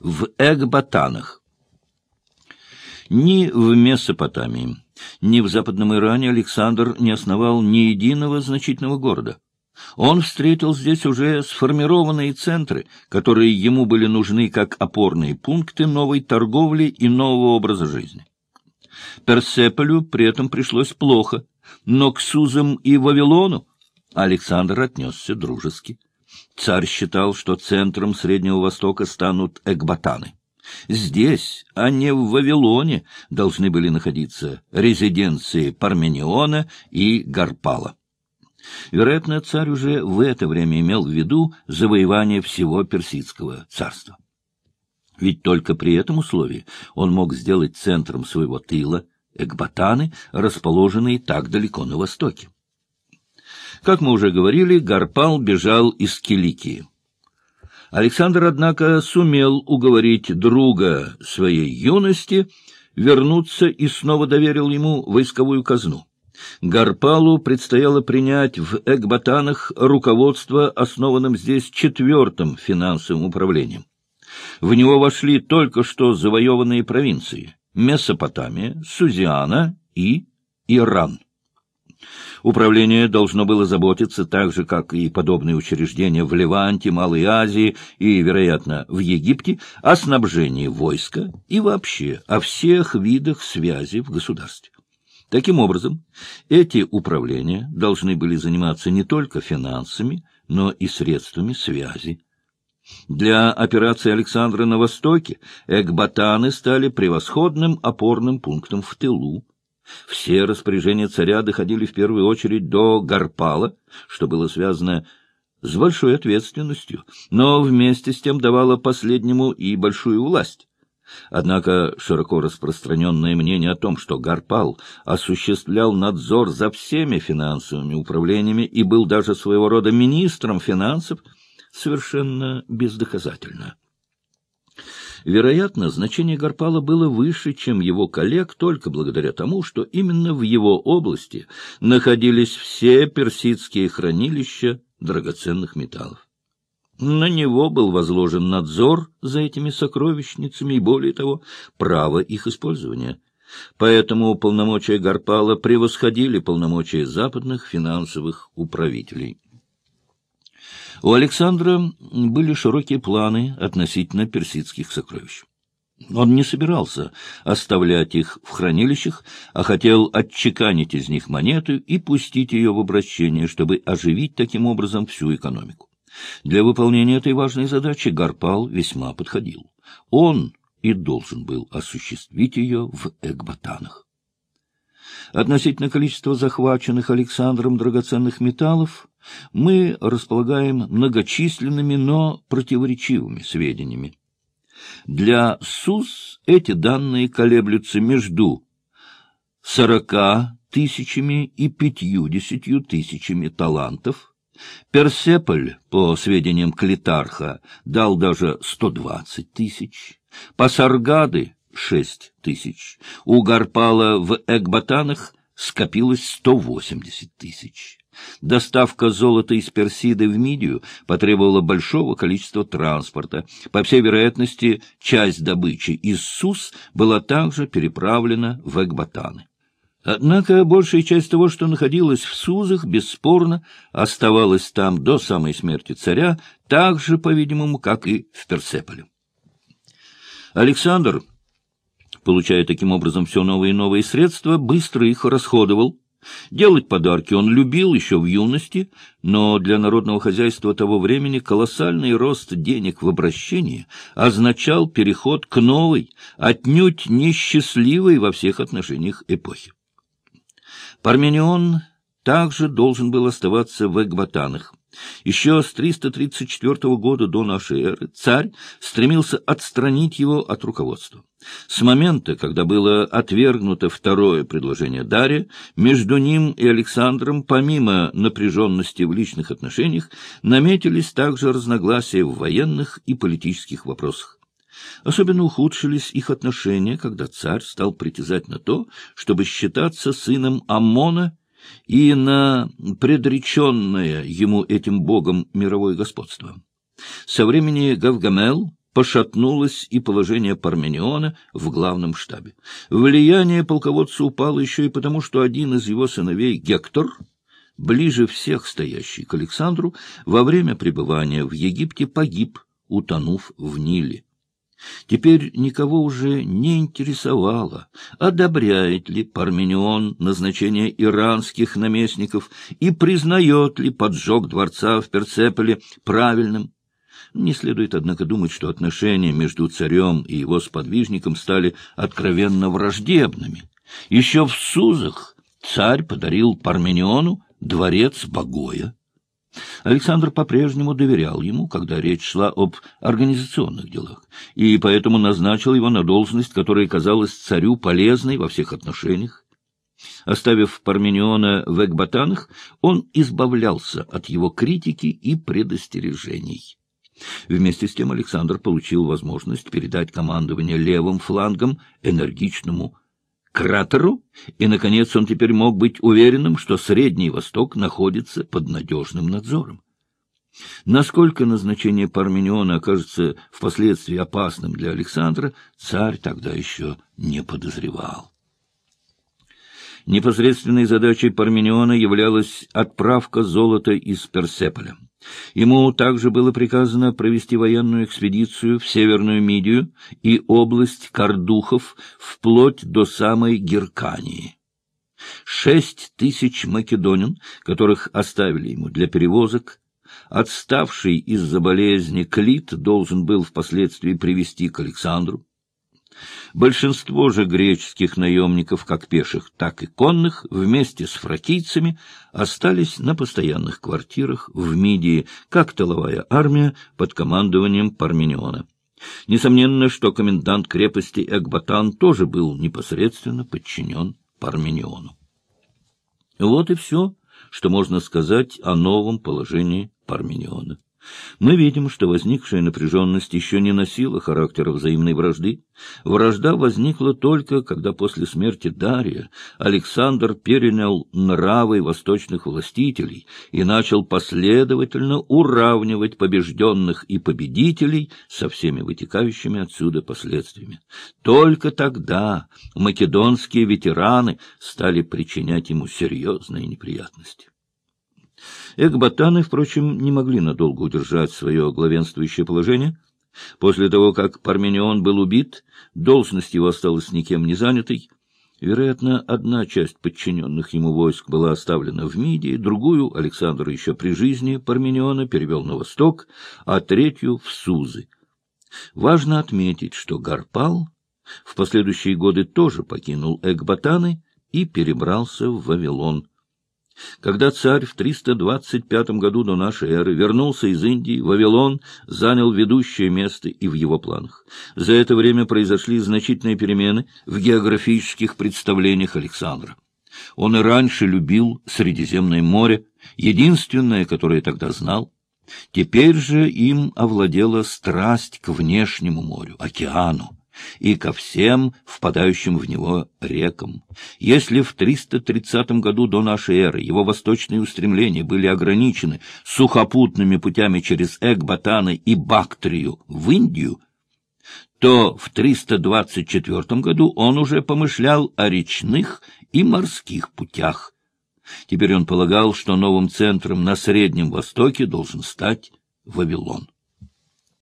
в Экбатанах. Ни в Месопотамии, ни в Западном Иране Александр не основал ни единого значительного города. Он встретил здесь уже сформированные центры, которые ему были нужны как опорные пункты новой торговли и нового образа жизни. Персеполю при этом пришлось плохо, но к Сузам и Вавилону Александр отнесся дружески. Царь считал, что центром Среднего Востока станут Экбатаны. Здесь, а не в Вавилоне, должны были находиться резиденции Пармениона и Гарпала. Вероятно, царь уже в это время имел в виду завоевание всего персидского царства. Ведь только при этом условии он мог сделать центром своего тыла Экбатаны, расположенные так далеко на востоке. Как мы уже говорили, Гарпал бежал из Киликии. Александр, однако, сумел уговорить друга своей юности вернуться и снова доверил ему войсковую казну. Гарпалу предстояло принять в Экбатанах руководство основанным здесь четвертым финансовым управлением. В него вошли только что завоеванные провинции — Месопотамия, Сузиана и Иран. Управление должно было заботиться так же, как и подобные учреждения в Леванте, Малой Азии и, вероятно, в Египте, о снабжении войска и вообще о всех видах связи в государстве. Таким образом, эти управления должны были заниматься не только финансами, но и средствами связи. Для операции Александра на Востоке Экбатаны стали превосходным опорным пунктом в тылу. Все распоряжения царя доходили в первую очередь до Гарпала, что было связано с большой ответственностью, но вместе с тем давало последнему и большую власть. Однако широко распространенное мнение о том, что Гарпал осуществлял надзор за всеми финансовыми управлениями и был даже своего рода министром финансов, совершенно бездоказательно. Вероятно, значение Гарпала было выше, чем его коллег, только благодаря тому, что именно в его области находились все персидские хранилища драгоценных металлов. На него был возложен надзор за этими сокровищницами и, более того, право их использования. Поэтому полномочия Гарпала превосходили полномочия западных финансовых управителей. У Александра были широкие планы относительно персидских сокровищ. Он не собирался оставлять их в хранилищах, а хотел отчеканить из них монету и пустить ее в обращение, чтобы оживить таким образом всю экономику. Для выполнения этой важной задачи Гарпал весьма подходил. Он и должен был осуществить ее в Экбатанах. Относительно количества захваченных Александром драгоценных металлов мы располагаем многочисленными, но противоречивыми сведениями. Для СУС эти данные колеблются между сорока тысячами и пятьюдесятью тысячами талантов. Персеполь, по сведениям Клитарха, дал даже сто двадцать тысяч. Пасаргады — шесть тысяч. У Гарпала в Экбатанах скопилось сто восемьдесят тысяч. Доставка золота из Персиды в Мидию потребовала большого количества транспорта. По всей вероятности, часть добычи из Сус была также переправлена в Экбатаны. Однако большая часть того, что находилось в Сузах, бесспорно, оставалась там до самой смерти царя, так же, по-видимому, как и в Персеполе. Александр, получая таким образом все новые и новые средства, быстро их расходовал, Делать подарки он любил еще в юности, но для народного хозяйства того времени колоссальный рост денег в обращении означал переход к новой, отнюдь несчастливой во всех отношениях эпохе. Парменион также должен был оставаться в Экбатанах, еще с 334 года до нашей эры царь стремился отстранить его от руководства. С момента, когда было отвергнуто второе предложение Дария, между ним и Александром, помимо напряженности в личных отношениях, наметились также разногласия в военных и политических вопросах. Особенно ухудшились их отношения, когда царь стал притязать на то, чтобы считаться сыном Амона и на предреченное ему этим богом мировое господство. Со времени Гавгамел пошатнулось и положение Пармениона в главном штабе. Влияние полководца упало еще и потому, что один из его сыновей, Гектор, ближе всех стоящий к Александру, во время пребывания в Египте погиб, утонув в Ниле. Теперь никого уже не интересовало, одобряет ли Парменион назначение иранских наместников и признает ли поджог дворца в Перцеполе правильным. Не следует, однако, думать, что отношения между царем и его сподвижником стали откровенно враждебными. Еще в Сузах царь подарил Пармениону дворец Богоя. Александр по-прежнему доверял ему, когда речь шла об организационных делах, и поэтому назначил его на должность, которая казалась царю полезной во всех отношениях. Оставив Пармениона в Экбатанах, он избавлялся от его критики и предостережений. Вместе с тем Александр получил возможность передать командование левым флангом энергичному кратеру, и, наконец, он теперь мог быть уверенным, что Средний Восток находится под надежным надзором. Насколько назначение Пармениона окажется впоследствии опасным для Александра, царь тогда еще не подозревал. Непосредственной задачей Пармениона являлась отправка золота из Персеполя. Ему также было приказано провести военную экспедицию в Северную Мидию и область Кардухов вплоть до самой Геркании. Шесть тысяч македонин, которых оставили ему для перевозок, отставший из-за болезни Клит должен был впоследствии привести к Александру. Большинство же греческих наемников, как пеших, так и конных, вместе с фракийцами остались на постоянных квартирах в Мидии, как тыловая армия под командованием Пармениона. Несомненно, что комендант крепости Экбатан тоже был непосредственно подчинен Пармениону. Вот и все, что можно сказать о новом положении Пармениона. Мы видим, что возникшая напряженность еще не носила характера взаимной вражды. Вражда возникла только, когда после смерти Дария Александр перенял нравы восточных властителей и начал последовательно уравнивать побежденных и победителей со всеми вытекающими отсюда последствиями. Только тогда македонские ветераны стали причинять ему серьезные неприятности. Экбатаны, впрочем, не могли надолго удержать свое главенствующее положение. После того, как Парменион был убит, должность его осталась никем не занятой. Вероятно, одна часть подчиненных ему войск была оставлена в Мидии, другую Александр еще при жизни Пармениона перевел на восток, а третью — в Сузы. Важно отметить, что Гарпал в последующие годы тоже покинул Экбатаны и перебрался в Вавилон. Когда царь в 325 году до нашей эры вернулся из Индии, Вавилон занял ведущее место и в его планах. За это время произошли значительные перемены в географических представлениях Александра. Он и раньше любил Средиземное море, единственное, которое тогда знал. Теперь же им овладела страсть к внешнему морю, океану и ко всем впадающим в него рекам. Если в 330 году до нашей эры его восточные устремления были ограничены сухопутными путями через Экбатаны и Бактрию в Индию, то в 324 году он уже помышлял о речных и морских путях. Теперь он полагал, что новым центром на Среднем Востоке должен стать Вавилон.